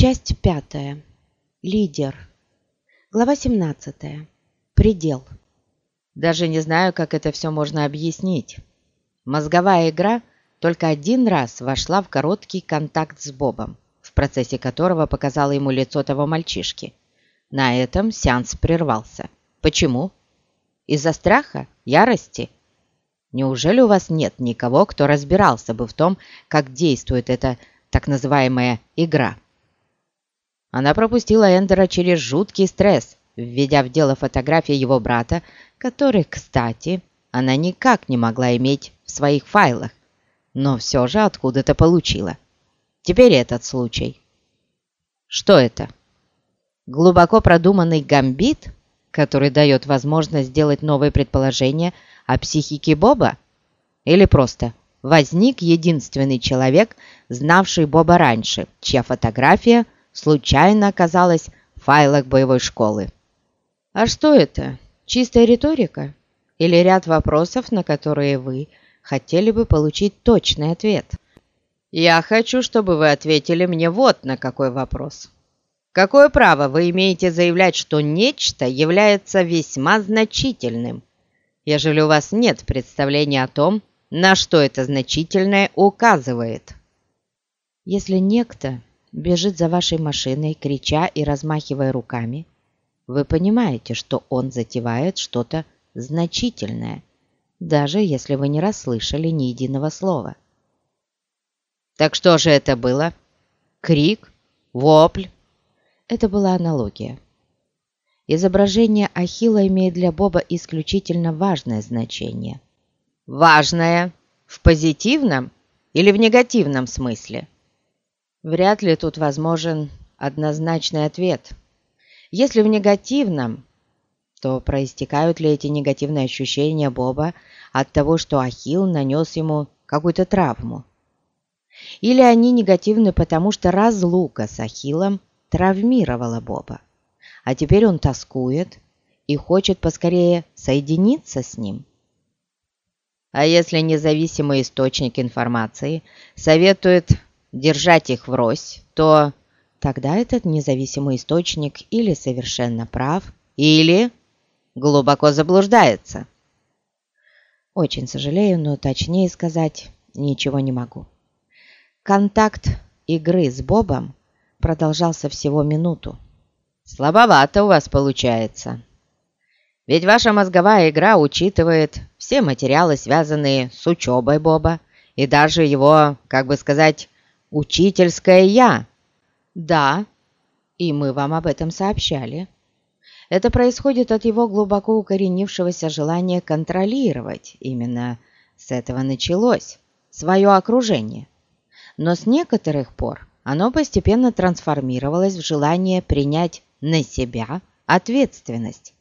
Часть пятая. Лидер. Глава 17. Предел. Даже не знаю, как это все можно объяснить. Мозговая игра только один раз вошла в короткий контакт с Бобом, в процессе которого показала ему лицо того мальчишки. На этом сеанс прервался. Почему? Из-за страха? Ярости? Неужели у вас нет никого, кто разбирался бы в том, как действует эта так называемая игра? Она пропустила Эндера через жуткий стресс, введя в дело фотографии его брата, который, кстати, она никак не могла иметь в своих файлах, но все же откуда-то получила. Теперь этот случай. Что это? Глубоко продуманный гамбит, который дает возможность сделать новые предположения о психике Боба? Или просто возник единственный человек, знавший Боба раньше, чья фотография – случайно оказалась в файлах боевой школы. А что это? Чистая риторика? Или ряд вопросов, на которые вы хотели бы получить точный ответ? Я хочу, чтобы вы ответили мне вот на какой вопрос. Какое право вы имеете заявлять, что нечто является весьма значительным, ежели у вас нет представления о том, на что это значительное указывает? Если некто бежит за вашей машиной, крича и размахивая руками, вы понимаете, что он затевает что-то значительное, даже если вы не расслышали ни единого слова. Так что же это было? Крик? Вопль? Это была аналогия. Изображение Ахилла имеет для Боба исключительно важное значение. Важное? В позитивном или в негативном смысле? Вряд ли тут возможен однозначный ответ. Если в негативном, то проистекают ли эти негативные ощущения Боба от того, что Ахилл нанес ему какую-то травму? Или они негативны, потому что разлука с Ахиллом травмировала Боба, а теперь он тоскует и хочет поскорее соединиться с ним? А если независимый источник информации советует держать их врозь, то тогда этот независимый источник или совершенно прав, или глубоко заблуждается. Очень сожалею, но точнее сказать ничего не могу. Контакт игры с Бобом продолжался всего минуту. Слабовато у вас получается. Ведь ваша мозговая игра учитывает все материалы, связанные с учебой Боба, и даже его, как бы сказать, учительское «я». Да, и мы вам об этом сообщали. Это происходит от его глубоко укоренившегося желания контролировать. Именно с этого началось свое окружение. Но с некоторых пор оно постепенно трансформировалось в желание принять на себя ответственность.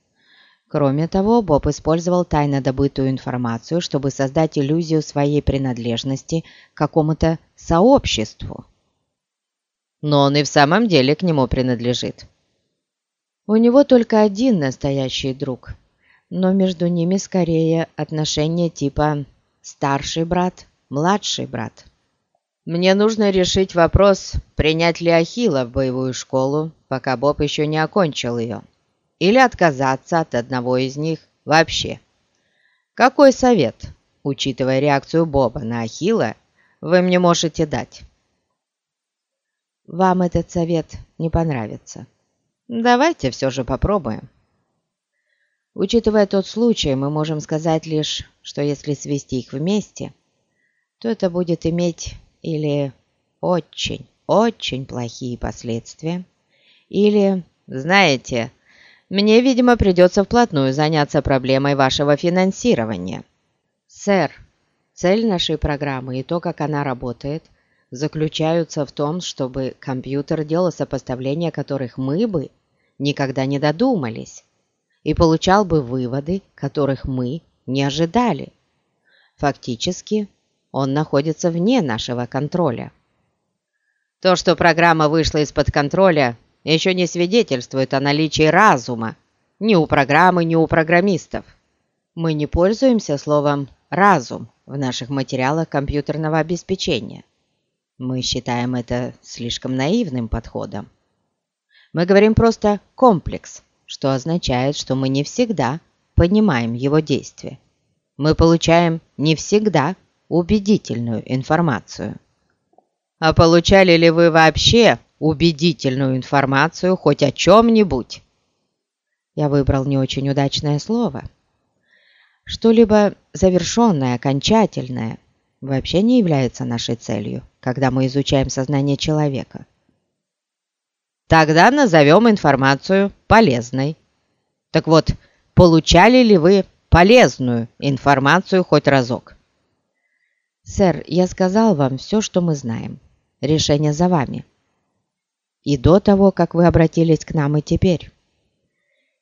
Кроме того, Боб использовал тайно добытую информацию, чтобы создать иллюзию своей принадлежности к какому-то сообществу. Но он и в самом деле к нему принадлежит. У него только один настоящий друг, но между ними скорее отношения типа «старший брат», «младший брат». Мне нужно решить вопрос, принять ли Ахилла в боевую школу, пока Боб еще не окончил ее или отказаться от одного из них вообще. Какой совет, учитывая реакцию Боба на Ахилла, вы мне можете дать? Вам этот совет не понравится. Давайте все же попробуем. Учитывая тот случай, мы можем сказать лишь, что если свести их вместе, то это будет иметь или очень, очень плохие последствия, или, знаете, мне, видимо, придется вплотную заняться проблемой вашего финансирования. Сэр, цель нашей программы и то, как она работает, заключаются в том, чтобы компьютер делал сопоставления, которых мы бы никогда не додумались, и получал бы выводы, которых мы не ожидали. Фактически, он находится вне нашего контроля. То, что программа вышла из-под контроля, еще не свидетельствует о наличии разума ни у программы, ни у программистов. Мы не пользуемся словом «разум» в наших материалах компьютерного обеспечения. Мы считаем это слишком наивным подходом. Мы говорим просто «комплекс», что означает, что мы не всегда понимаем его действия. Мы получаем не всегда убедительную информацию. А получали ли вы вообще убедительную информацию хоть о чем-нибудь? Я выбрал не очень удачное слово. Что-либо завершенное, окончательное вообще не является нашей целью, когда мы изучаем сознание человека. Тогда назовем информацию полезной. Так вот, получали ли вы полезную информацию хоть разок? Сэр, я сказал вам все, что мы знаем. Решение за вами. И до того, как вы обратились к нам, и теперь.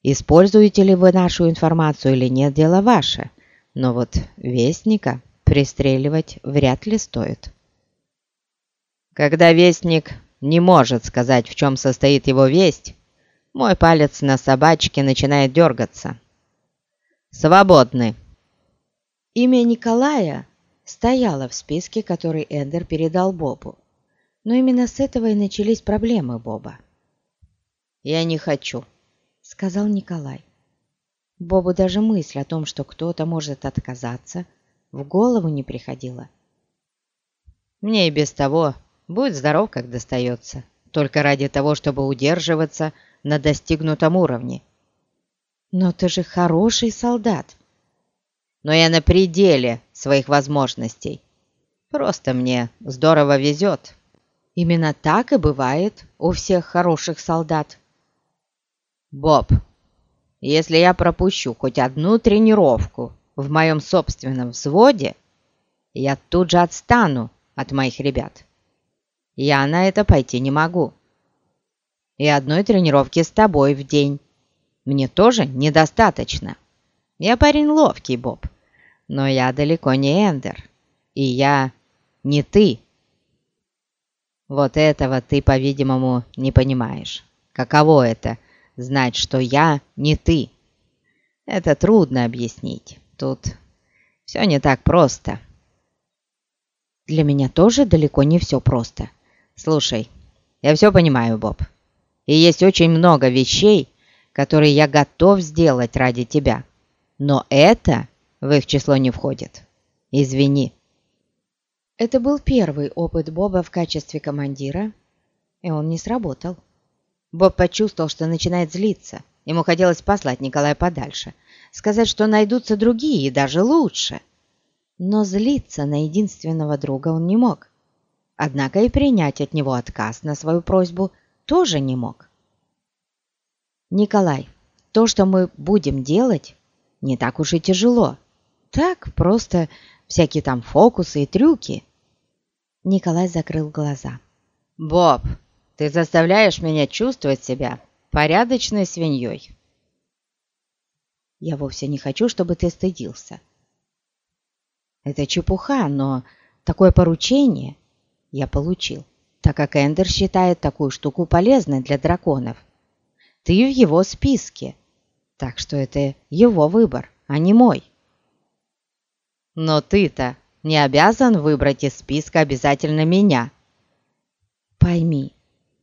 Используете ли вы нашу информацию или нет, дело ваше. Но вот вестника пристреливать вряд ли стоит. Когда вестник не может сказать, в чем состоит его весть, мой палец на собачке начинает дергаться. Свободны. Имя Николая стояло в списке, который Эндер передал Бобу. Но именно с этого и начались проблемы Боба. «Я не хочу», — сказал Николай. Бобу даже мысль о том, что кто-то может отказаться, в голову не приходила. «Мне и без того Будь здоров, как достается, только ради того, чтобы удерживаться на достигнутом уровне. Но ты же хороший солдат. Но я на пределе своих возможностей. Просто мне здорово везет. Именно так и бывает у всех хороших солдат. Боб, если я пропущу хоть одну тренировку в моем собственном взводе, я тут же отстану от моих ребят. Я на это пойти не могу. И одной тренировки с тобой в день. Мне тоже недостаточно. Я парень ловкий, Боб, но я далеко не Эндер. И я не ты. Вот этого ты, по-видимому, не понимаешь. Каково это — знать, что я не ты? Это трудно объяснить. Тут все не так просто. Для меня тоже далеко не все просто. «Слушай, я все понимаю, Боб, и есть очень много вещей, которые я готов сделать ради тебя, но это в их число не входит. Извини». Это был первый опыт Боба в качестве командира, и он не сработал. Боб почувствовал, что начинает злиться. Ему хотелось послать Николая подальше, сказать, что найдутся другие и даже лучше. Но злиться на единственного друга он не мог однако и принять от него отказ на свою просьбу тоже не мог. «Николай, то, что мы будем делать, не так уж и тяжело. Так, просто всякие там фокусы и трюки». Николай закрыл глаза. «Боб, ты заставляешь меня чувствовать себя порядочной свиньей». «Я вовсе не хочу, чтобы ты стыдился». «Это чепуха, но такое поручение я получил, так как Эндер считает такую штуку полезной для драконов. Ты в его списке, так что это его выбор, а не мой. Но ты-то не обязан выбрать из списка обязательно меня. Пойми,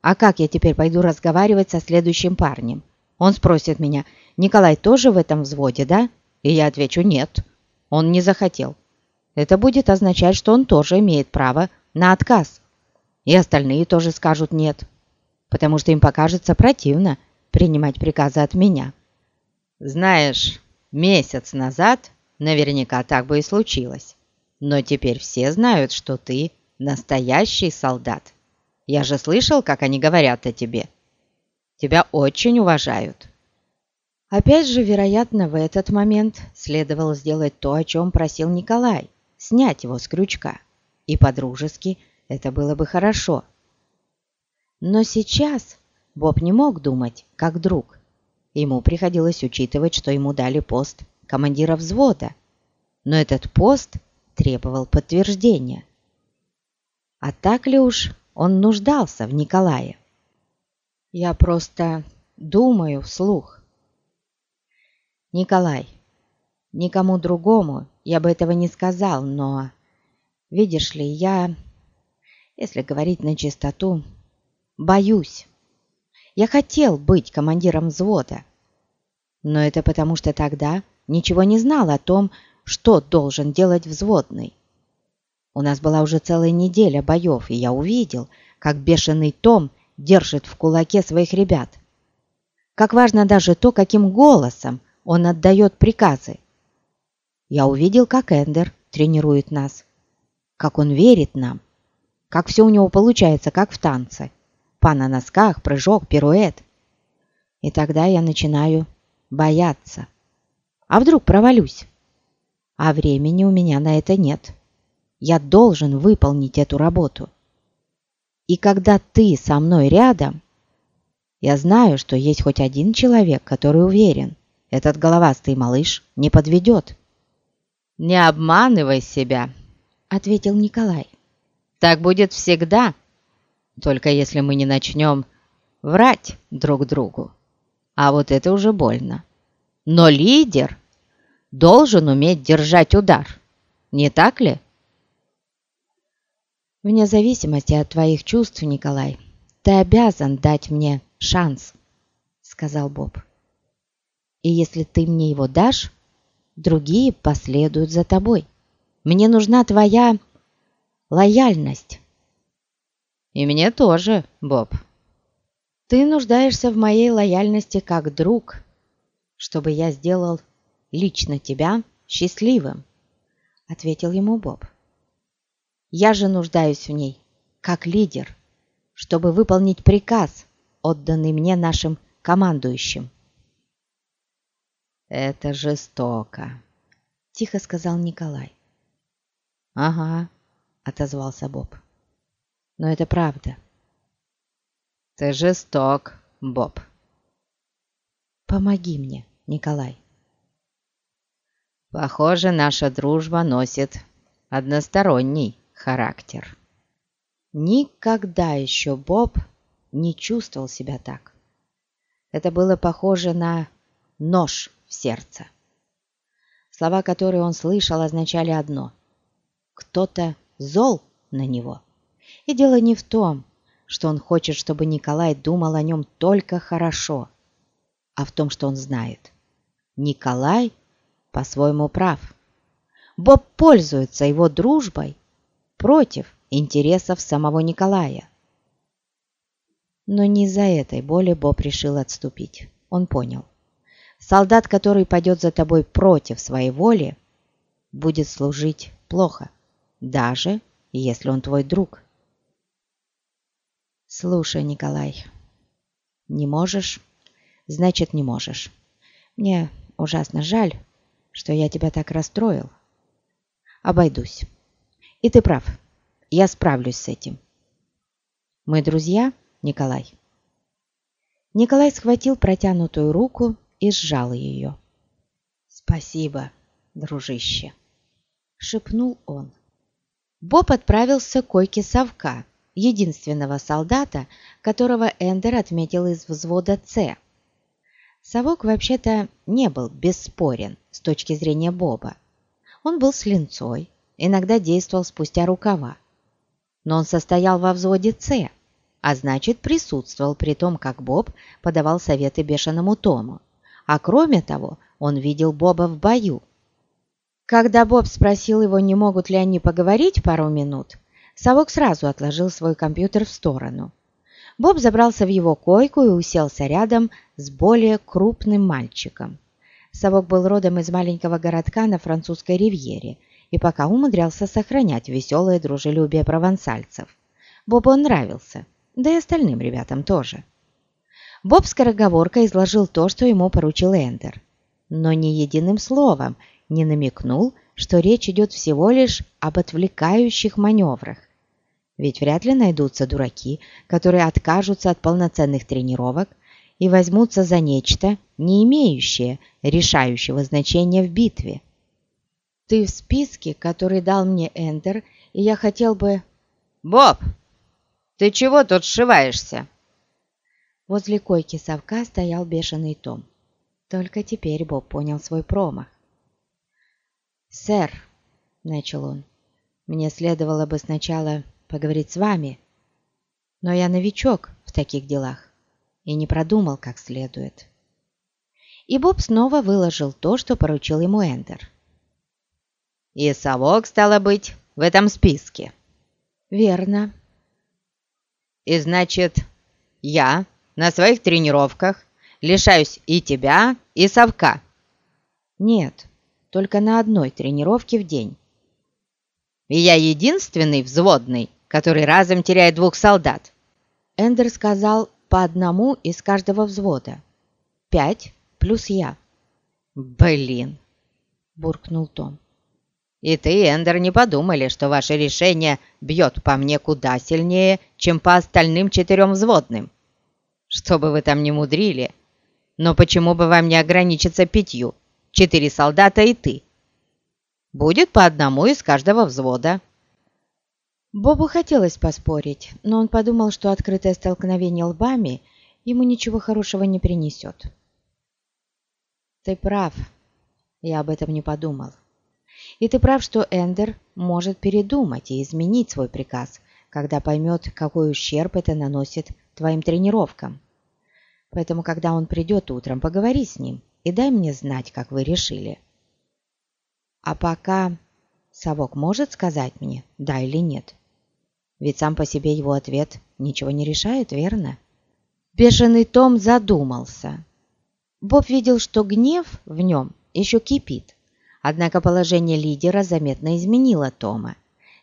а как я теперь пойду разговаривать со следующим парнем? Он спросит меня, Николай тоже в этом взводе, да? И я отвечу, нет, он не захотел. Это будет означать, что он тоже имеет право на отказ. И остальные тоже скажут «нет», потому что им покажется противно принимать приказы от меня. Знаешь, месяц назад наверняка так бы и случилось. Но теперь все знают, что ты настоящий солдат. Я же слышал, как они говорят о тебе. Тебя очень уважают. Опять же, вероятно, в этот момент следовало сделать то, о чем просил Николай – снять его с крючка и по-дружески это было бы хорошо. Но сейчас Боб не мог думать как друг. Ему приходилось учитывать, что ему дали пост командира взвода, но этот пост требовал подтверждения. А так ли уж он нуждался в Николае? Я просто думаю вслух. Николай, никому другому я бы этого не сказал, но Видишь ли, я... Если говорить на чистоту, боюсь. Я хотел быть командиром взвода, но это потому, что тогда ничего не знал о том, что должен делать взводный. У нас была уже целая неделя боев, и я увидел, как бешеный Том держит в кулаке своих ребят. Как важно даже то, каким голосом он отдает приказы. Я увидел, как Эндер тренирует нас, как он верит нам, как все у него получается, как в танце. Па на носках, прыжок, пируэт. И тогда я начинаю бояться. А вдруг провалюсь? А времени у меня на это нет. Я должен выполнить эту работу. И когда ты со мной рядом, я знаю, что есть хоть один человек, который уверен, этот головастый малыш не подведет. «Не обманывай себя», — ответил Николай. «Так будет всегда, только если мы не начнем врать друг другу. А вот это уже больно. Но лидер должен уметь держать удар, не так ли?» Вне зависимости от твоих чувств, Николай, ты обязан дать мне шанс, сказал Боб. И если ты мне его дашь, другие последуют за тобой. Мне нужна твоя лояльность. И мне тоже, Боб. Ты нуждаешься в моей лояльности как друг, чтобы я сделал лично тебя счастливым, ответил ему Боб. Я же нуждаюсь в ней, как лидер, чтобы выполнить приказ, отданный мне нашим командующим. «Это жестоко», — тихо сказал Николай. «Ага», — отозвался Боб. «Но это правда». «Ты жесток, Боб». «Помоги мне, Николай». «Похоже, наша дружба носит односторонний характер. Никогда еще Боб не чувствовал себя так. Это было похоже на нож в сердце. Слова, которые он слышал, означали одно – кто-то зол на него. И дело не в том, что он хочет, чтобы Николай думал о нем только хорошо, а в том, что он знает. Николай по-своему прав. Боб пользуется его дружбой против интересов самого Николая. Но не из-за этой боли Боб решил отступить. Он понял. Солдат, который пойдет за тобой против своей воли, будет служить плохо, даже если он твой друг. Слушай, Николай, не можешь, значит не можешь. Мне ужасно жаль, что я тебя так расстроил. Обойдусь. И ты прав. Я справлюсь с этим. Мы друзья, Николай?» Николай схватил протянутую руку и сжал ее. «Спасибо, дружище», — шепнул он. Боб отправился к койке совка, единственного солдата, которого Эндер отметил из взвода «С». Совок вообще-то не был бесспорен с точки зрения Боба. Он был с линцой, иногда действовал спустя рукава. Но он состоял во взводе «С», а значит присутствовал при том, как Боб подавал советы бешеному Тому. А кроме того, он видел Боба в бою. Когда Боб спросил его, не могут ли они поговорить пару минут, Совок сразу отложил свой компьютер в сторону. Боб забрался в его койку и уселся рядом с более крупным мальчиком. Совок был родом из маленького городка на французской ривьере – и пока умудрялся сохранять веселое дружелюбие провансальцев. Бобу он нравился, да и остальным ребятам тоже. Боб скороговоркой изложил то, что ему поручил Эндер, но ни единым словом не намекнул, что речь идет всего лишь об отвлекающих маневрах. Ведь вряд ли найдутся дураки, которые откажутся от полноценных тренировок и возьмутся за нечто, не имеющее решающего значения в битве. Ты в списке, который дал мне Эндер, и я хотел бы...» «Боб, ты чего тут сшиваешься?» Возле койки совка стоял бешеный Том. Только теперь Боб понял свой промах. «Сэр», — начал он, — «мне следовало бы сначала поговорить с вами, но я новичок в таких делах и не продумал как следует». И Боб снова выложил то, что поручил ему Эндер. «И совок, стало быть, в этом списке?» «Верно». «И значит, я на своих тренировках лишаюсь и тебя, и совка?» «Нет, только на одной тренировке в день». «И я единственный взводный, который разом теряет двух солдат?» Эндер сказал по одному из каждого взвода. «Пять плюс я». «Блин!» – буркнул Том. «И ты, Эндер, не подумали, что ваше решение бьет по мне куда сильнее, чем по остальным четырем взводным? Что бы вы там ни мудрили, но почему бы вам не ограничиться пятью? Четыре солдата и ты. Будет по одному из каждого взвода». Бобу хотелось поспорить, но он подумал, что открытое столкновение лбами ему ничего хорошего не принесет. «Ты прав. Я об этом не подумал. И ты прав, что Эндер может передумать и изменить свой приказ, когда поймет, какой ущерб это наносит твоим тренировкам. Поэтому, когда он придет утром, поговори с ним и дай мне знать, как вы решили. А пока совок может сказать мне, да или нет? Ведь сам по себе его ответ ничего не решает, верно?» Бешеный Том задумался. Боб видел, что гнев в нем еще кипит. Однако положение лидера заметно изменило Тома.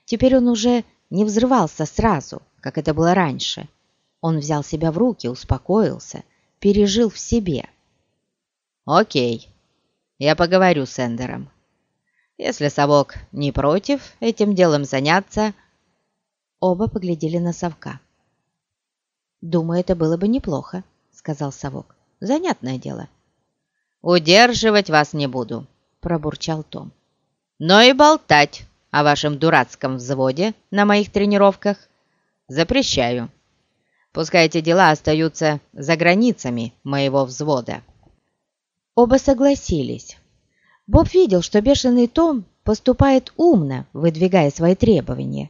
Теперь он уже не взрывался сразу, как это было раньше. Он взял себя в руки, успокоился, пережил в себе. «Окей, я поговорю с Эндером. Если совок не против этим делом заняться...» Оба поглядели на совка. «Думаю, это было бы неплохо», — сказал совок. Занятное дело». «Удерживать вас не буду», – пробурчал Том. «Но и болтать о вашем дурацком взводе на моих тренировках запрещаю. Пускай эти дела остаются за границами моего взвода». Оба согласились. Боб видел, что бешеный Том поступает умно, выдвигая свои требования.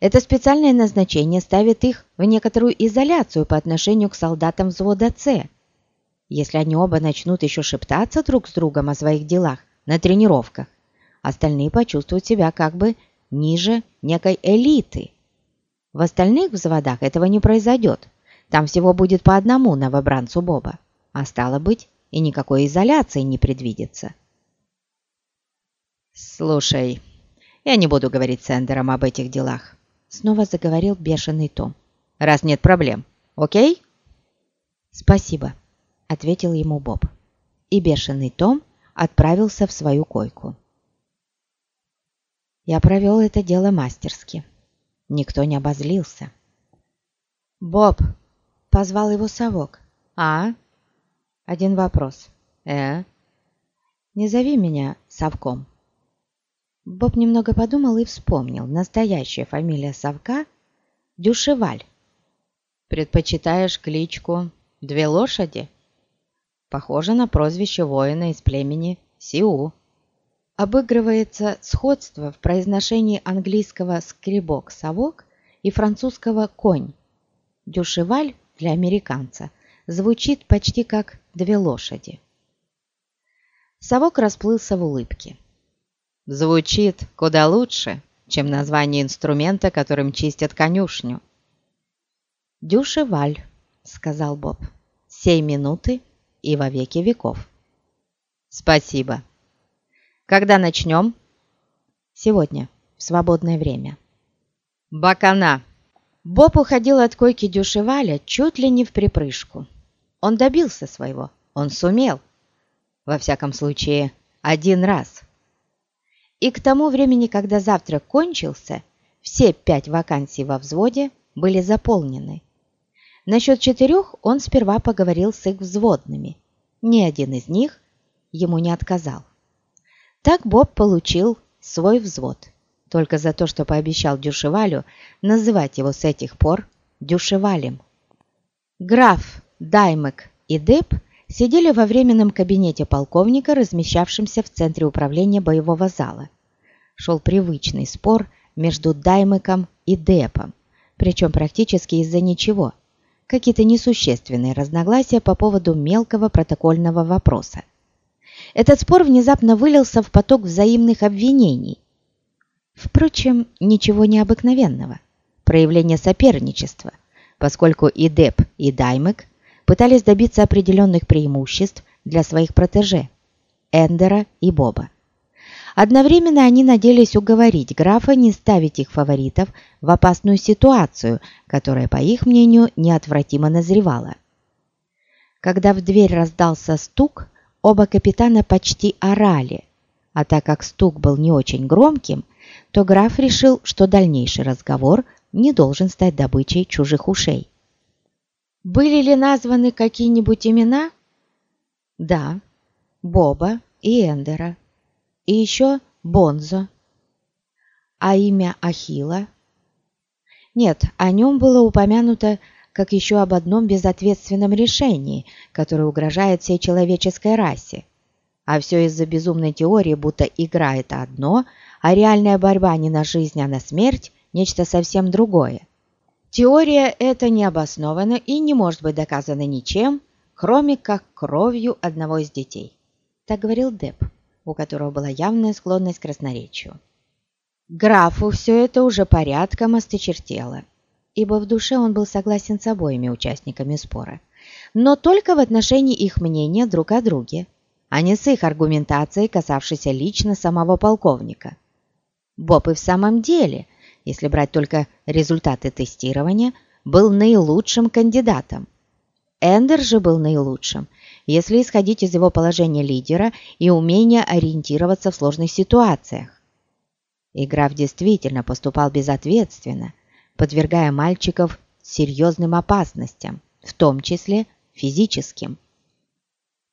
Это специальное назначение ставит их в некоторую изоляцию по отношению к солдатам взвода «С», если они оба начнут еще шептаться друг с другом о своих делах на тренировках, остальные почувствуют себя как бы ниже некой элиты. В остальных взводах этого не произойдет. Там всего будет по одному новобранцу Боба. А стало быть, и никакой изоляции не предвидится. «Слушай, я не буду говорить с Эндером об этих делах», снова заговорил бешеный Том. «Раз нет проблем, окей?» «Спасибо», — ответил ему Боб. И бешеный Том отправился в свою койку. Я провел это дело мастерски. Никто не обозлился. «Боб!» — позвал его совок. «А?» «Один вопрос». «Э?» «Не зови меня совком». Боб немного подумал и вспомнил. Настоящая фамилия совка — Дюшеваль. «Предпочитаешь кличку «Две лошади»?» Похоже на прозвище воина из племени Сиу. Обыгрывается сходство в произношении английского «скребок-совок» и французского «конь». Дюшеваль для американца звучит почти как «две лошади». Совок расплылся в улыбке. Звучит куда лучше, чем название инструмента, которым чистят конюшню. «Дюшеваль», — сказал Боб. «Сей минуты и во веки веков. Спасибо. Когда начнем? Сегодня, в свободное время. Бакана. Боб уходил от койки Дюшеваля чуть ли не в припрыжку. Он добился своего, он сумел. Во всяком случае, один раз. И к тому времени, когда завтрак кончился, все пять вакансий во взводе были заполнены. Насчет четырех он сперва поговорил с их взводными. Ни один из них ему не отказал. Так Боб получил свой взвод, только за то, что пообещал Дюшевалю называть его с этих пор Дюшевалем. Граф, Даймек и Деп сидели во временном кабинете полковника, размещавшемся в центре управления боевого зала. Шел привычный спор между Даймеком и Депом, причем практически из-за ничего, какие-то несущественные разногласия по поводу мелкого протокольного вопроса. Этот спор внезапно вылился в поток взаимных обвинений. Впрочем, ничего необыкновенного, проявление соперничества, поскольку и Деп, и Даймек пытались добиться определенных преимуществ для своих протеже – Эндера и Боба. Одновременно они надеялись уговорить графа не ставить их фаворитов в опасную ситуацию, которая, по их мнению, неотвратимо назревала. Когда в дверь раздался стук, оба капитана почти орали, а так как стук был не очень громким, то граф решил, что дальнейший разговор не должен стать добычей чужих ушей. Были ли названы какие-нибудь имена? Да, Боба и Эндера и еще Бонзо. А имя Ахила? Нет, о нем было упомянуто как еще об одном безответственном решении, которое угрожает всей человеческой расе. А все из-за безумной теории, будто игра – это одно, а реальная борьба не на жизнь, а на смерть – нечто совсем другое. Теория эта не обоснована и не может быть доказана ничем, кроме как кровью одного из детей. Так говорил Деп у которого была явная склонность к красноречию. Графу все это уже порядком осточертело, ибо в душе он был согласен с обоими участниками спора, но только в отношении их мнения друг о друге, а не с их аргументацией, касавшейся лично самого полковника. Боб и в самом деле, если брать только результаты тестирования, был наилучшим кандидатом. Эндер же был наилучшим, если исходить из его положения лидера и умения ориентироваться в сложных ситуациях. И граф действительно поступал безответственно, подвергая мальчиков серьезным опасностям, в том числе физическим.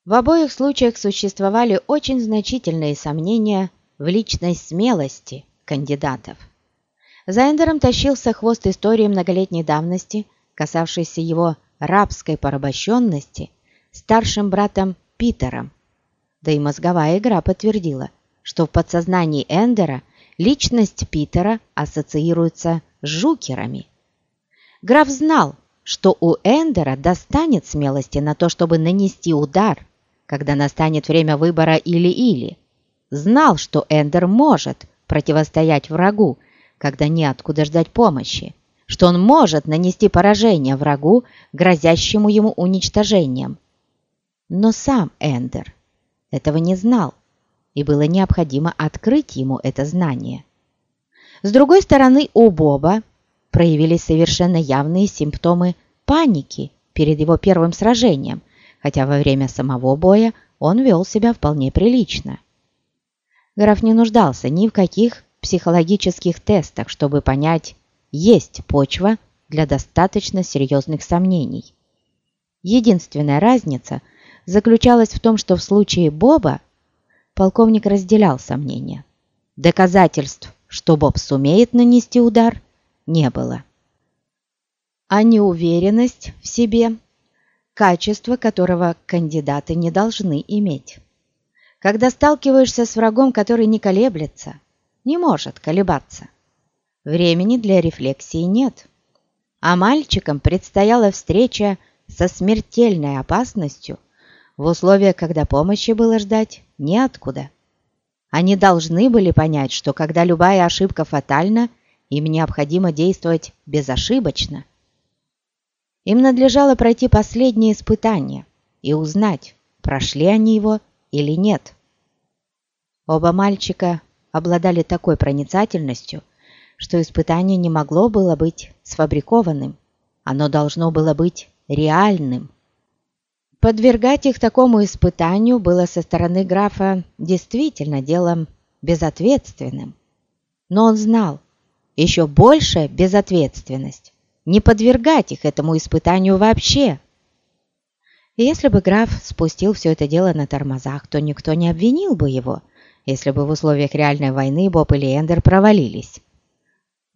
В обоих случаях существовали очень значительные сомнения в личной смелости кандидатов. За Эндером тащился хвост истории многолетней давности, касавшейся его рабской порабощенности старшим братом Питером. Да и мозговая игра подтвердила, что в подсознании Эндера личность Питера ассоциируется с жукерами. Граф знал, что у Эндера достанет смелости на то, чтобы нанести удар, когда настанет время выбора или-или. Знал, что Эндер может противостоять врагу, когда неоткуда ждать помощи, что он может нанести поражение врагу, грозящему ему уничтожением. Но сам Эндер этого не знал, и было необходимо открыть ему это знание. С другой стороны, у Боба проявились совершенно явные симптомы паники перед его первым сражением, хотя во время самого боя он вел себя вполне прилично. Граф не нуждался ни в каких психологических тестах, чтобы понять, есть почва для достаточно серьезных сомнений. Единственная разница заключалась в том, что в случае Боба полковник разделял сомнения. Доказательств, что Боб сумеет нанести удар, не было. А неуверенность в себе – качество, которого кандидаты не должны иметь. Когда сталкиваешься с врагом, который не колеблется, не может колебаться, времени для рефлексии нет. А мальчикам предстояла встреча со смертельной опасностью – в условиях, когда помощи было ждать неоткуда. Они должны были понять, что когда любая ошибка фатальна, им необходимо действовать безошибочно. Им надлежало пройти последнее испытание и узнать, прошли они его или нет. Оба мальчика обладали такой проницательностью, что испытание не могло было быть сфабрикованным, оно должно было быть реальным. Подвергать их такому испытанию было со стороны графа действительно делом безответственным. Но он знал, еще большая безответственность – не подвергать их этому испытанию вообще. Если бы граф спустил все это дело на тормозах, то никто не обвинил бы его, если бы в условиях реальной войны Боб или Эндер провалились.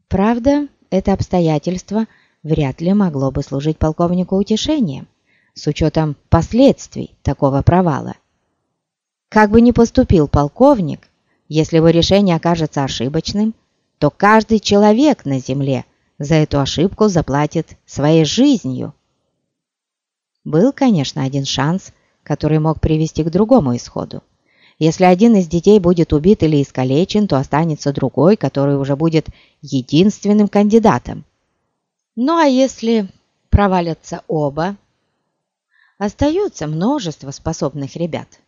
Правда, это обстоятельство вряд ли могло бы служить полковнику утешением с учетом последствий такого провала. Как бы ни поступил полковник, если его решение окажется ошибочным, то каждый человек на земле за эту ошибку заплатит своей жизнью. Был, конечно, один шанс, который мог привести к другому исходу. Если один из детей будет убит или искалечен, то останется другой, который уже будет единственным кандидатом. Ну а если провалятся оба, остается множество способных ребят.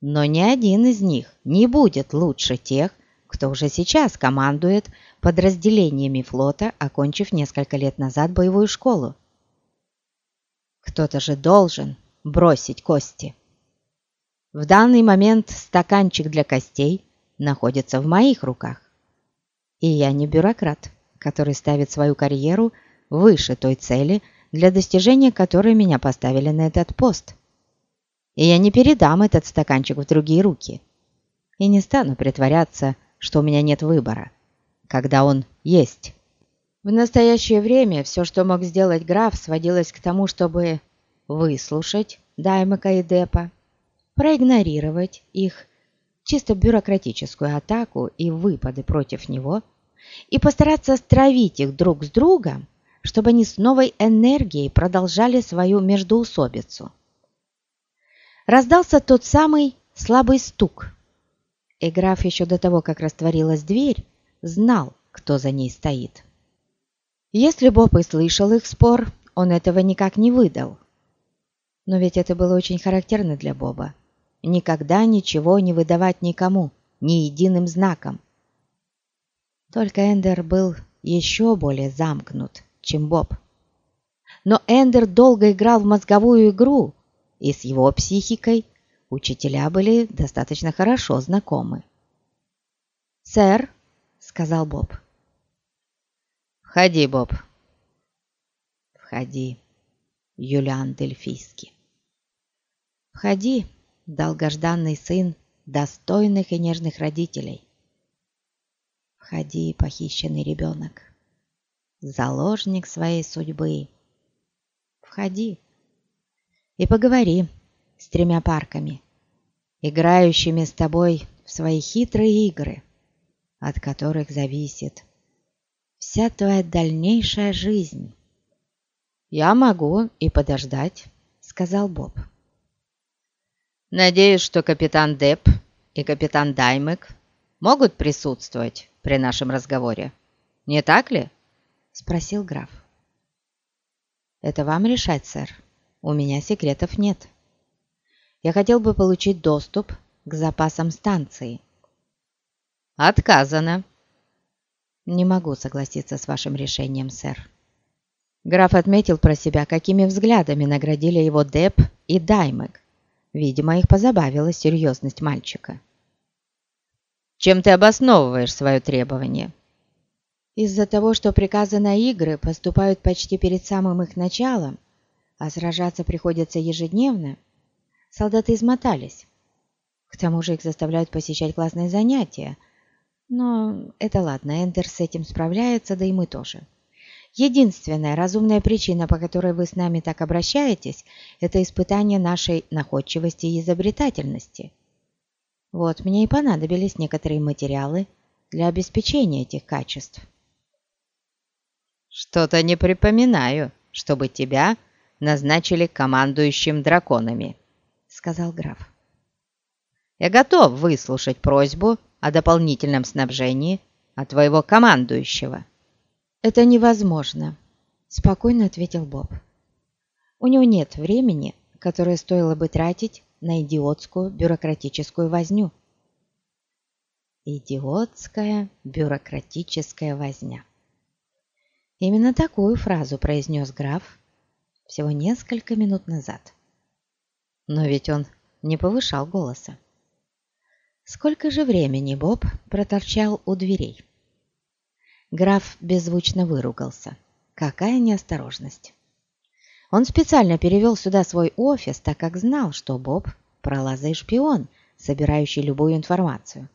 Но ни один из них не будет лучше тех, кто уже сейчас командует подразделениями флота, окончив несколько лет назад боевую школу. Кто-то же должен бросить кости. В данный момент стаканчик для костей находится в моих руках. И я не бюрократ, который ставит свою карьеру выше той цели, для достижения которой меня поставили на этот пост. И я не передам этот стаканчик в другие руки. И не стану притворяться, что у меня нет выбора, когда он есть. В настоящее время все, что мог сделать граф, сводилось к тому, чтобы выслушать Даймека и Депа, проигнорировать их чисто бюрократическую атаку и выпады против него и постараться стравить их друг с другом, чтобы они с новой энергией продолжали свою междоусобицу. Раздался тот самый слабый стук, и граф еще до того, как растворилась дверь, знал, кто за ней стоит. Если Боб и слышал их спор, он этого никак не выдал. Но ведь это было очень характерно для Боба никогда ничего не выдавать никому, ни единым знаком. Только Эндер был еще более замкнут, чем Боб. Но Эндер долго играл в мозговую игру, и с его психикой учителя были достаточно хорошо знакомы. «Сэр», — сказал Боб. «Входи, Боб». «Входи, Юлиан Дельфийский. Входи, долгожданный сын достойных и нежных родителей. Входи, похищенный ребенок, заложник своей судьбы. Входи и поговори с тремя парками, играющими с тобой в свои хитрые игры, от которых зависит вся твоя дальнейшая жизнь. «Я могу и подождать», — сказал Боб. Надеюсь, что капитан Депп и капитан Даймек могут присутствовать при нашем разговоре. Не так ли?» — спросил граф. «Это вам решать, сэр. У меня секретов нет. Я хотел бы получить доступ к запасам станции». «Отказано». «Не могу согласиться с вашим решением, сэр». Граф отметил про себя, какими взглядами наградили его Депп и Даймек, Видимо, их позабавила серьезность мальчика. «Чем ты обосновываешь свое требование?» «Из-за того, что приказы на игры поступают почти перед самым их началом, а сражаться приходится ежедневно, солдаты измотались. К тому же их заставляют посещать классные занятия. Но это ладно, Эндер с этим справляется, да и мы тоже. Единственная разумная причина, по которой вы с нами так обращаетесь, это испытание нашей находчивости и изобретательности. Вот мне и понадобились некоторые материалы для обеспечения этих качеств. Что-то не припоминаю, чтобы тебя назначили командующим драконами, сказал граф. Я готов выслушать просьбу о дополнительном снабжении от твоего командующего. «Это невозможно», – спокойно ответил Боб. «У него нет времени, которое стоило бы тратить на идиотскую бюрократическую возню». «Идиотская бюрократическая возня». Именно такую фразу произнес граф всего несколько минут назад. Но ведь он не повышал голоса. Сколько же времени Боб проторчал у дверей? Граф беззвучно выругался. Какая неосторожность. Он специально перевел сюда свой офис, так как знал, что Боб – пролазый шпион, собирающий любую информацию.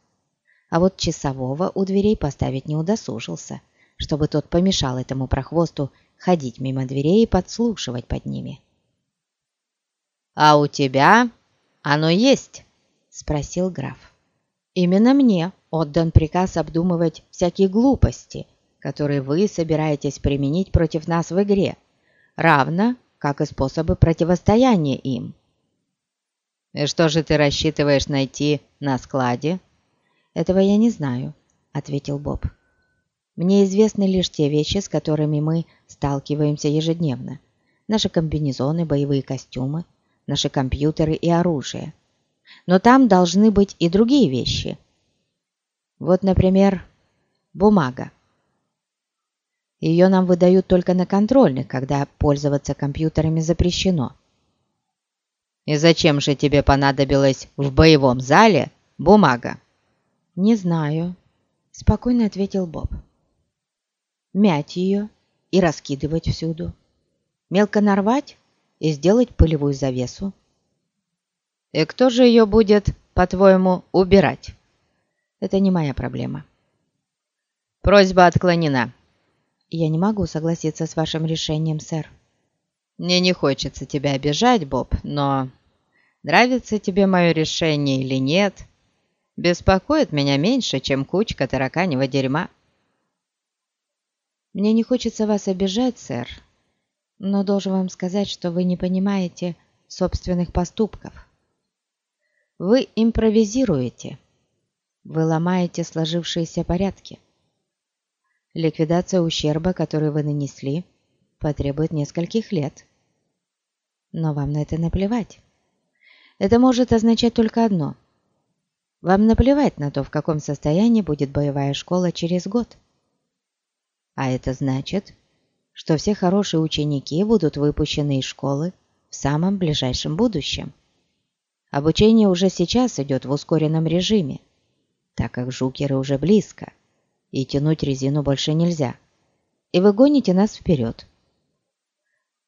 А вот часового у дверей поставить не удосужился, чтобы тот помешал этому прохвосту ходить мимо дверей и подслушивать под ними. «А у тебя оно есть?» – спросил граф. Именно мне отдан приказ обдумывать всякие глупости, которые вы собираетесь применить против нас в игре, равно как и способы противостояния им. «И что же ты рассчитываешь найти на складе?» «Этого я не знаю», — ответил Боб. «Мне известны лишь те вещи, с которыми мы сталкиваемся ежедневно. Наши комбинезоны, боевые костюмы, наши компьютеры и оружие. Но там должны быть и другие вещи. Вот, например, бумага. Ее нам выдают только на контрольных, когда пользоваться компьютерами запрещено. И зачем же тебе понадобилась в боевом зале бумага? Не знаю, спокойно ответил Боб. Мять ее и раскидывать всюду. Мелко нарвать и сделать пылевую завесу. И кто же ее будет, по-твоему, убирать? Это не моя проблема. Просьба отклонена. Я не могу согласиться с вашим решением, сэр. Мне не хочется тебя обижать, Боб, но Нравится тебе мое решение или нет, беспокоит меня меньше, чем кучка тараканьего дерьма. Мне не хочется вас обижать, сэр, но должен вам сказать, что вы не понимаете собственных поступков. Вы импровизируете, вы ломаете сложившиеся порядки. Ликвидация ущерба, который вы нанесли, потребует нескольких лет. Но вам на это наплевать. Это может означать только одно. Вам наплевать на то, в каком состоянии будет боевая школа через год. А это значит, что все хорошие ученики будут выпущены из школы в самом ближайшем будущем. Обучение уже сейчас идет в ускоренном режиме, так как жукеры уже близко, и тянуть резину больше нельзя. И вы гоните нас вперед.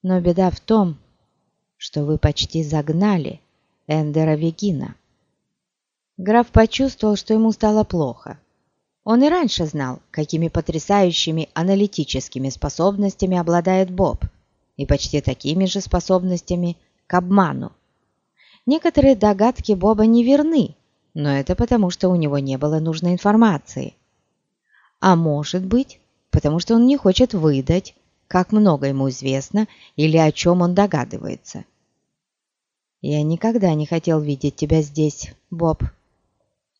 Но беда в том, что вы почти загнали Эндера Вегина. Граф почувствовал, что ему стало плохо. Он и раньше знал, какими потрясающими аналитическими способностями обладает Боб, и почти такими же способностями к обману. Некоторые догадки Боба не верны, но это потому, что у него не было нужной информации. А может быть, потому что он не хочет выдать, как много ему известно или о чем он догадывается. Я никогда не хотел видеть тебя здесь, Боб,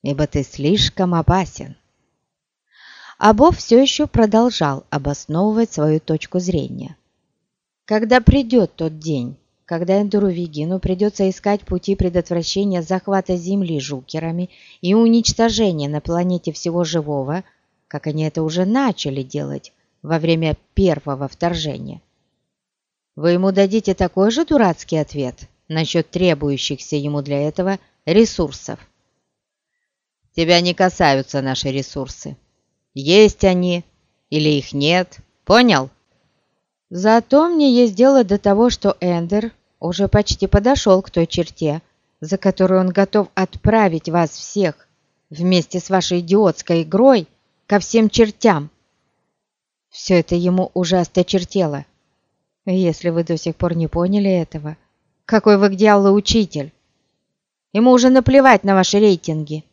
ибо ты слишком опасен. А Боб все еще продолжал обосновывать свою точку зрения. Когда придет тот день, когда Эндуру Вигину придется искать пути предотвращения захвата Земли жукерами и уничтожения на планете всего живого, как они это уже начали делать во время первого вторжения, вы ему дадите такой же дурацкий ответ – насчет требующихся ему для этого ресурсов. Тебя не касаются наши ресурсы. Есть они или их нет, понял? Зато мне есть дело до того, что Эндер уже почти подошел к той черте, за которую он готов отправить вас всех вместе с вашей идиотской игрой ко всем чертям. Все это ему уже осточертело. Если вы до сих пор не поняли этого, какой вы к дьяволу учитель. Ему уже наплевать на ваши рейтинги.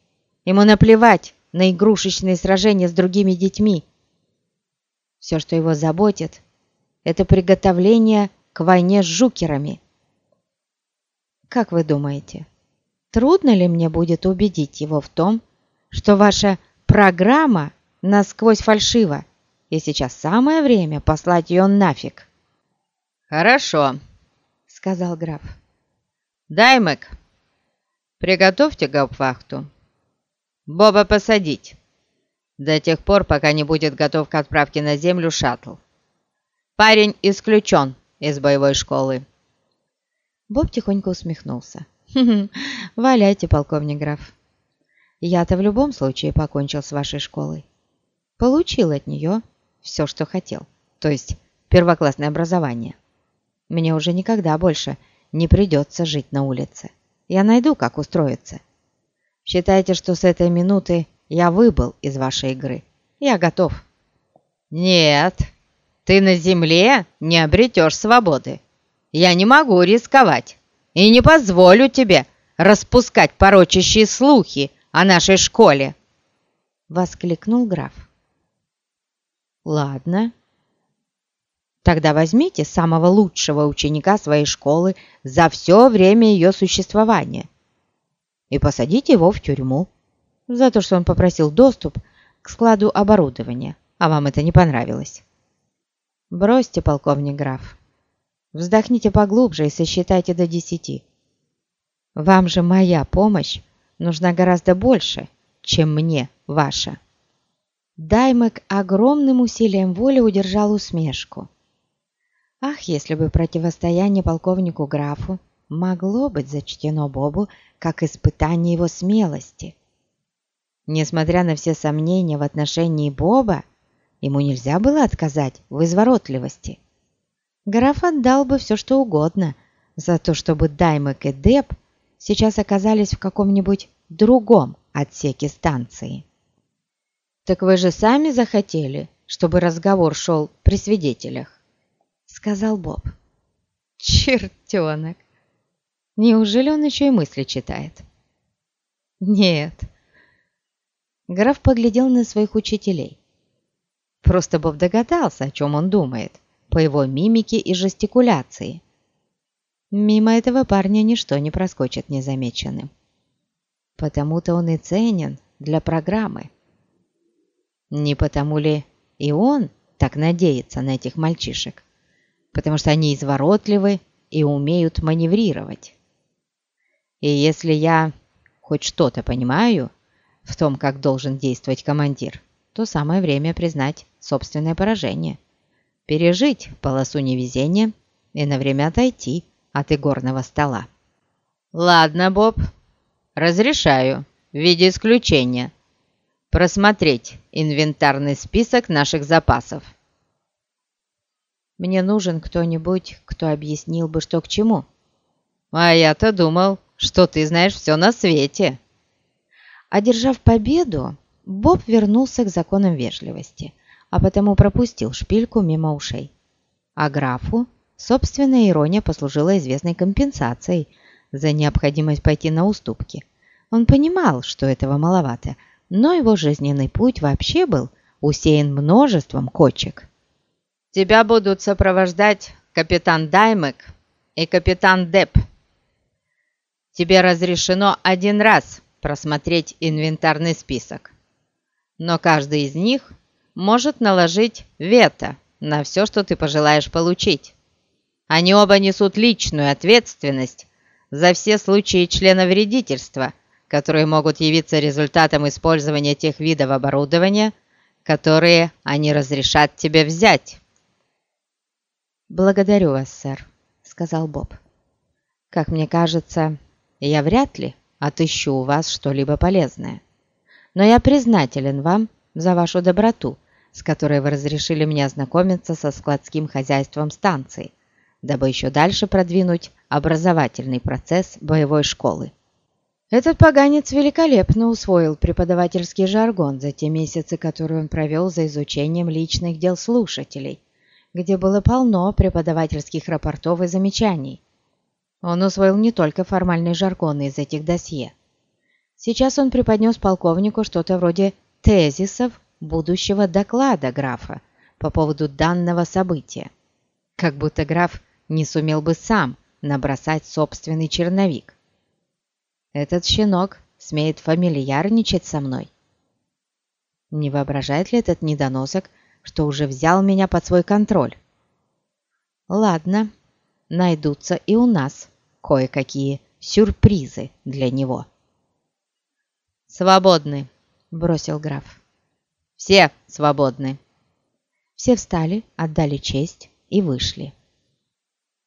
Ему наплевать на игрушечные сражения с другими детьми. Все, что его заботит, это приготовление к войне с жукерами. Как вы думаете, трудно ли мне будет убедить его в том, что ваша программа насквозь фальшива, и сейчас самое время послать ее нафиг? Хорошо, сказал граф. «Даймек, приготовьте гауптвахту. Боба посадить. До тех пор, пока не будет готов к отправке на землю шаттл. Парень исключен из боевой школы». Боб тихонько усмехнулся. «Хм валяйте, полковник граф. Я-то в любом случае покончил с вашей школой. Получил от нее все, что хотел, то есть первоклассное образование». Мне уже никогда больше не придется жить на улице. Я найду, как устроиться. Считайте, что с этой минуты я выбыл из вашей игры. Я готов. Нет, ты на земле не обретешь свободы. Я не могу рисковать и не позволю тебе распускать порочащие слухи о нашей школе!» — воскликнул граф. «Ладно. Тогда возьмите самого лучшего ученика своей школы за все время ее существования и посадите его в тюрьму за то, что он попросил доступ к складу оборудования, а вам это не понравилось. Бросьте, полковник граф. Вздохните поглубже и сосчитайте до десяти. Вам же моя помощь нужна гораздо больше, чем мне ваша». Даймек огромным усилием воли удержал усмешку. Ах, если бы противостояние полковнику графу могло быть зачтено Бобу как испытание его смелости. Несмотря на все сомнения в отношении Боба, ему нельзя было отказать в изворотливости. Граф отдал бы все, что угодно, за то, чтобы Даймек и Деп сейчас оказались в каком-нибудь другом отсеке станции. «Так вы же сами захотели, чтобы разговор шел при свидетелях», — сказал Боб. «Чертенок! Неужели он еще и мысли читает?» «Нет». Граф поглядел на своих учителей. Просто Боб догадался, о чем он думает, по его мимике и жестикуляции. Мимо этого парня ничто не проскочит незамеченным. Потому-то он и ценен для программы. Не потому ли и он так надеется на этих мальчишек? Потому что они изворотливы и умеют маневрировать. И если я хоть что-то понимаю в том, как должен действовать командир, то самое время признать собственное поражение, пережить полосу невезения и на время отойти от игорного стола. «Ладно, Боб, разрешаю в виде исключения просмотреть инвентарный список наших запасов. Мне нужен кто-нибудь, кто объяснил бы, что к чему. А я-то думал, что ты знаешь все на свете. Одержав победу, Боб вернулся к законам вежливости, а потому пропустил шпильку мимо ушей. А графу собственная ирония послужила известной компенсацией за необходимость пойти на уступки. Он понимал, что этого маловато – но его жизненный путь вообще был усеян множеством кочек. «Тебя будут сопровождать капитан Даймек и капитан Деп. Тебе разрешено один раз просмотреть инвентарный список, но каждый из них может наложить вето на все, что ты пожелаешь получить. Они оба несут личную ответственность за все случаи члена вредительства – которые могут явиться результатом использования тех видов оборудования, которые они разрешат тебе взять. «Благодарю вас, сэр», — сказал Боб. «Как мне кажется, я вряд ли отыщу у вас что-либо полезное. Но я признателен вам за вашу доброту, с которой вы разрешили мне ознакомиться со складским хозяйством станции, дабы еще дальше продвинуть образовательный процесс боевой школы. Этот поганец великолепно усвоил преподавательский жаргон за те месяцы, которые он провел за изучением личных дел слушателей, где было полно преподавательских рапортов и замечаний. Он усвоил не только формальный жаргон из этих досье. Сейчас он преподнес полковнику что-то вроде тезисов будущего доклада графа по поводу данного события. Как будто граф не сумел бы сам набросать собственный черновик. Этот щенок смеет фамильярничать со мной. Не воображает ли этот недоносок, что уже взял меня под свой контроль? Ладно, найдутся и у нас кое-какие сюрпризы для него. «Свободны», — бросил граф. «Все свободны». Все встали, отдали честь и вышли.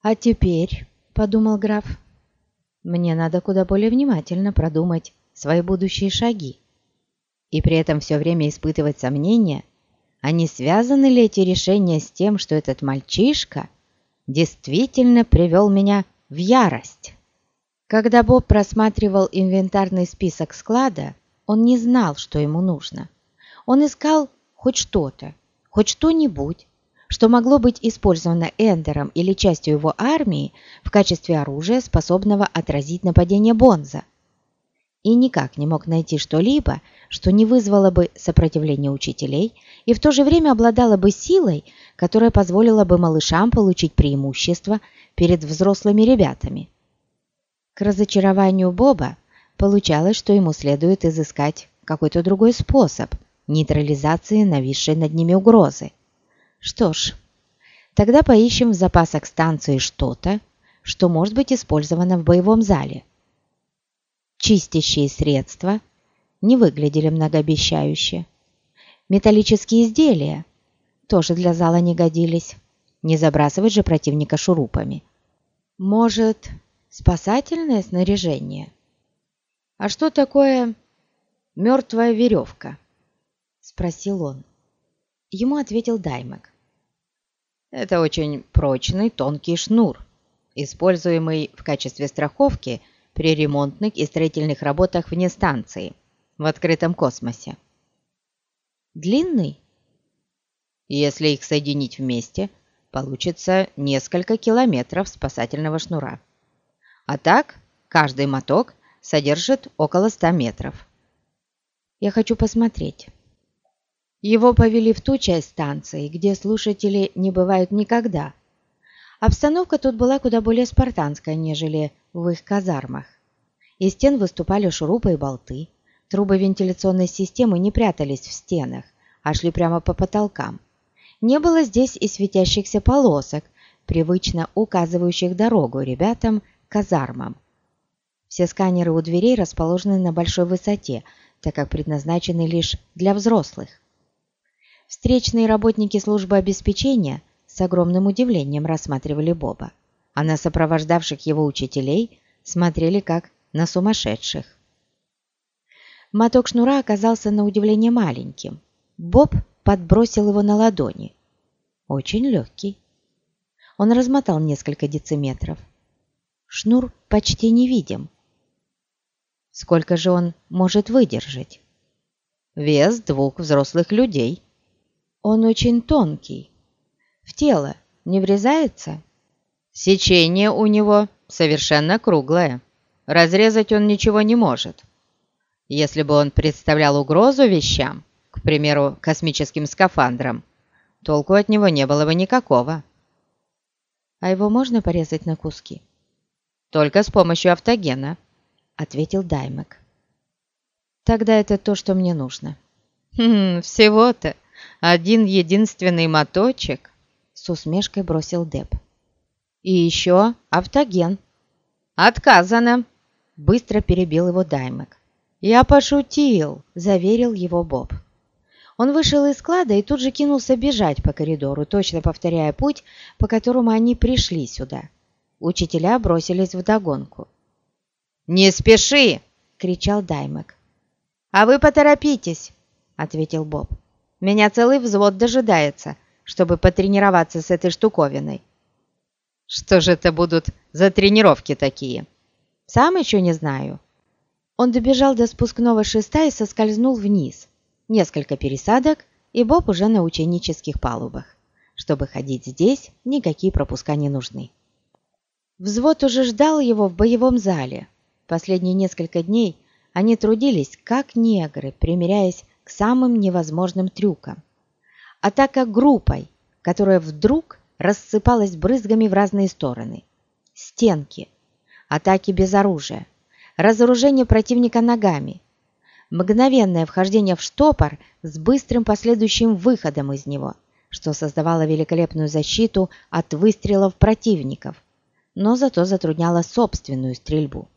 «А теперь», — подумал граф, мне надо куда более внимательно продумать свои будущие шаги. И при этом все время испытывать сомнения, а не связаны ли эти решения с тем, что этот мальчишка действительно привел меня в ярость. Когда Боб просматривал инвентарный список склада, он не знал, что ему нужно. Он искал хоть что-то, хоть что-нибудь, что могло быть использовано Эндером или частью его армии в качестве оружия, способного отразить нападение Бонза. И никак не мог найти что-либо, что не вызвало бы сопротивления учителей и в то же время обладало бы силой, которая позволила бы малышам получить преимущество перед взрослыми ребятами. К разочарованию Боба получалось, что ему следует изыскать какой-то другой способ нейтрализации нависшей над ними угрозы. Что ж, тогда поищем в запасах станции что-то, что может быть использовано в боевом зале. Чистящие средства не выглядели многообещающе. Металлические изделия тоже для зала не годились. Не забрасывать же противника шурупами. Может, спасательное снаряжение? А что такое мертвая веревка? Спросил он. Ему ответил Даймек. Это очень прочный тонкий шнур, используемый в качестве страховки при ремонтных и строительных работах вне станции, в открытом космосе. Длинный? Если их соединить вместе, получится несколько километров спасательного шнура. А так, каждый моток содержит около 100 метров. Я хочу посмотреть. Его повели в ту часть станции, где слушатели не бывают никогда. Обстановка тут была куда более спартанская, нежели в их казармах. Из стен выступали шурупы и болты. Трубы вентиляционной системы не прятались в стенах, а шли прямо по потолкам. Не было здесь и светящихся полосок, привычно указывающих дорогу ребятам к казармам. Все сканеры у дверей расположены на большой высоте, так как предназначены лишь для взрослых. Встречные работники службы обеспечения с огромным удивлением рассматривали Боба, а на сопровождавших его учителей смотрели как на сумасшедших. Моток шнура оказался на удивление маленьким. Боб подбросил его на ладони. Очень легкий. Он размотал несколько дециметров. Шнур почти невидим. Сколько же он может выдержать? Вес двух взрослых людей. Он очень тонкий. В тело не врезается? Сечение у него совершенно круглое. Разрезать он ничего не может. Если бы он представлял угрозу вещам, к примеру, космическим скафандрам, толку от него не было бы никакого. А его можно порезать на куски? Только с помощью автогена, ответил Даймек. Тогда это то, что мне нужно. Хм, всего-то один единственный моточек, с усмешкой бросил Деб. И еще автоген. Отказано, быстро перебил его Даймек. «Я пошутил», – заверил его Боб. Он вышел из склада и тут же кинулся бежать по коридору, точно повторяя путь, по которому они пришли сюда. Учителя бросились в догонку. «Не спеши!» — кричал Даймек. «А вы поторопитесь!» — ответил Боб. «Меня целый взвод дожидается, чтобы потренироваться с этой штуковиной». «Что же это будут за тренировки такие?» «Сам еще не знаю». Он добежал до спускного шеста и соскользнул вниз несколько пересадок, и Боб уже на ученических палубах. Чтобы ходить здесь, никакие пропуска не нужны. Взвод уже ждал его в боевом зале. Последние несколько дней они трудились, как негры, примиряясь к самым невозможным трюкам. Атака группой, которая вдруг рассыпалась брызгами в разные стороны. Стенки, атаки без оружия, разоружение противника ногами, мгновенное вхождение в штопор с быстрым последующим выходом из него, что создавало великолепную защиту от выстрелов противников, но зато затрудняло собственную стрельбу.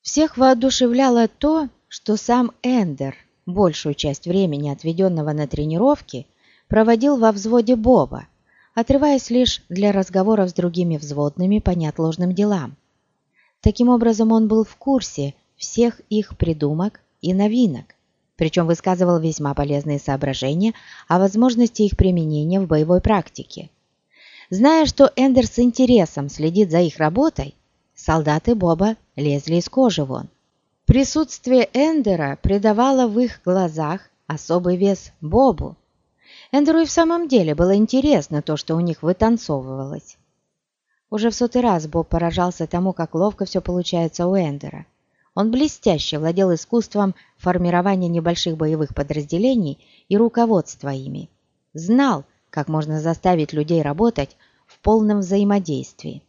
Всех воодушевляло то, что сам Эндер, большую часть времени, отведенного на тренировки, проводил во взводе Боба, отрываясь лишь для разговоров с другими взводными по неотложным делам. Таким образом, он был в курсе всех их придумок и новинок, причем высказывал весьма полезные соображения о возможности их применения в боевой практике. Зная, что Эндер с интересом следит за их работой, солдаты Боба лезли из кожи вон. Присутствие Эндера придавало в их глазах особый вес Бобу. Эндеру и в самом деле было интересно то, что у них вытанцовывалось. Уже в сотый раз Боб поражался тому, как ловко все получается у Эндера. Он блестяще владел искусством формирования небольших боевых подразделений и руководства ими. Знал, как можно заставить людей работать в полном взаимодействии.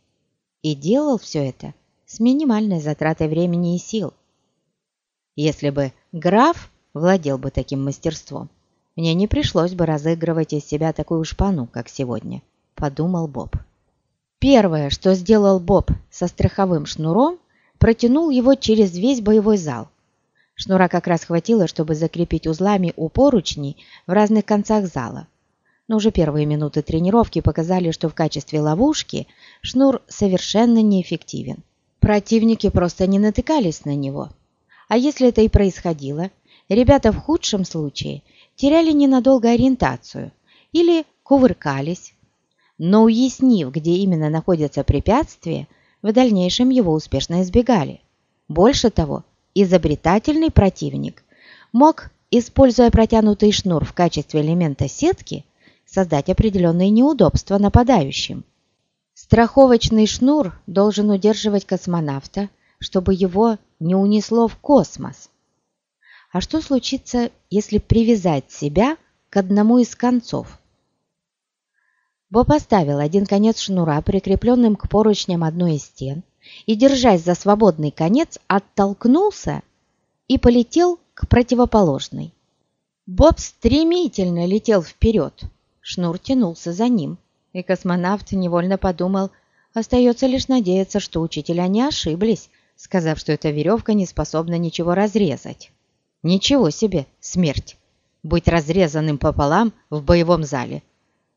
И делал все это с минимальной затратой времени и сил. Если бы граф владел бы таким мастерством, мне не пришлось бы разыгрывать из себя такую шпану, как сегодня, подумал Боб. Первое, что сделал Боб со страховым шнуром, протянул его через весь боевой зал. Шнура как раз хватило, чтобы закрепить узлами у поручней в разных концах зала. Но уже первые минуты тренировки показали, что в качестве ловушки шнур совершенно неэффективен. Противники просто не натыкались на него. А если это и происходило, ребята в худшем случае теряли ненадолго ориентацию или кувыркались. Но уяснив, где именно находятся препятствия, в дальнейшем его успешно избегали. Больше того, изобретательный противник мог, используя протянутый шнур в качестве элемента сетки, создать определенные неудобства нападающим. Страховочный шнур должен удерживать космонавта, чтобы его не унесло в космос. А что случится, если привязать себя к одному из концов? Бо поставил один конец шнура, прикрепленным к поручням одной из стен, и, держась за свободный конец, оттолкнулся и полетел к противоположной. Боб стремительно летел вперед, шнур тянулся за ним, и космонавт невольно подумал, остается лишь надеяться, что учителя не ошиблись, сказав, что эта веревка не способна ничего разрезать. Ничего себе, смерть! Быть разрезанным пополам в боевом зале –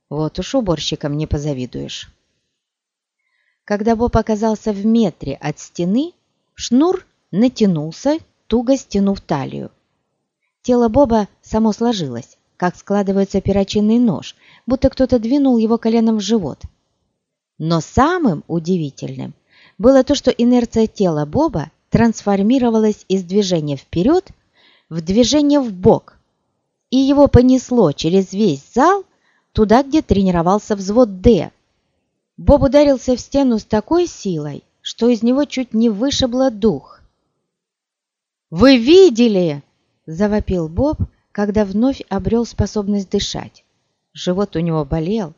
вот уж уборщикам не позавидуешь. Когда Боб оказался в метре от стены, шнур натянулся, туго стянув талию. Тело Боба само сложилось, как складывается перочинный нож, будто кто-то двинул его коленом в живот. Но самым удивительным было то, что инерция тела Боба трансформировалась из движения вперед в движение в бок, и его понесло через весь зал туда, где тренировался взвод «Д». Боб ударился в стену с такой силой, что из него чуть не вышибло дух. «Вы видели?» – завопил Боб, когда вновь обрел способность дышать. Живот у него болел.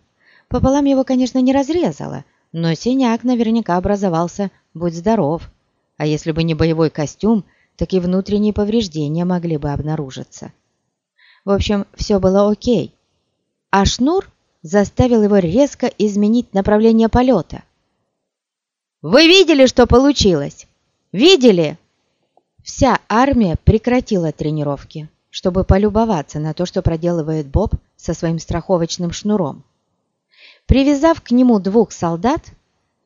Пополам его, конечно, не разрезало, но синяк наверняка образовался, будь здоров. А если бы не боевой костюм, так и внутренние повреждения могли бы обнаружиться. В общем, все было окей а шнур заставил его резко изменить направление полета. «Вы видели, что получилось? Видели?» Вся армия прекратила тренировки, чтобы полюбоваться на то, что проделывает Боб со своим страховочным шнуром. Привязав к нему двух солдат,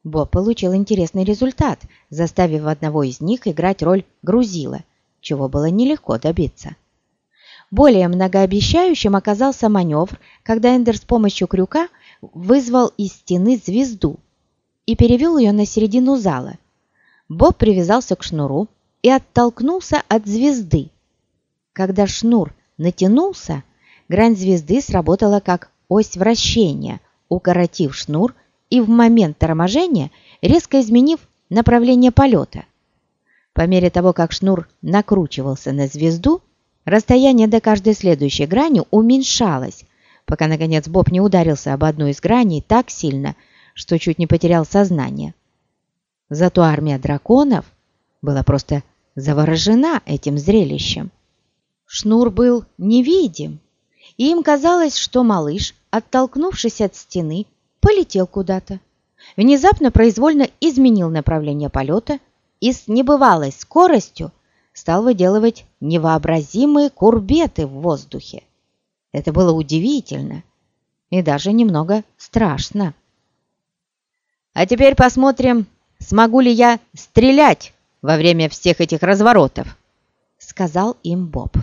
Боб получил интересный результат, заставив одного из них играть роль грузила, чего было нелегко добиться. Более многообещающим оказался маневр, когда Эндер с помощью крюка вызвал из стены звезду и перевел ее на середину зала. Боб привязался к шнуру и оттолкнулся от звезды. Когда шнур натянулся, грань звезды сработала как ось вращения, укоротив шнур и в момент торможения резко изменив направление полета. По мере того, как шнур накручивался на звезду, Расстояние до каждой следующей грани уменьшалось, пока, наконец, Боб не ударился об одну из граней так сильно, что чуть не потерял сознание. Зато армия драконов была просто заворожена этим зрелищем. Шнур был невидим, и им казалось, что малыш, оттолкнувшись от стены, полетел куда-то. Внезапно произвольно изменил направление полета и с небывалой скоростью стал выделывать невообразимые курбеты в воздухе. Это было удивительно и даже немного страшно. А теперь посмотрим, смогу ли я стрелять во время всех этих разворотов, сказал им Боб.